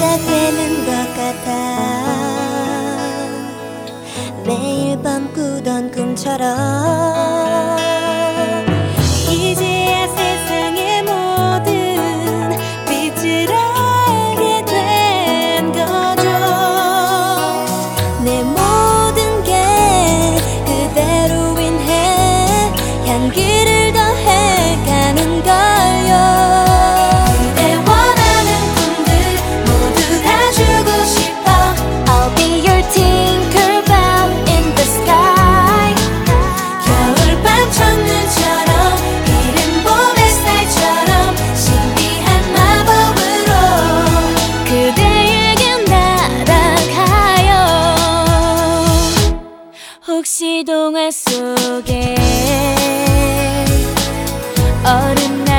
시작되는 것 같아. 매일 밤 꾸던 꿈처럼. 혹시 동화 속에 어른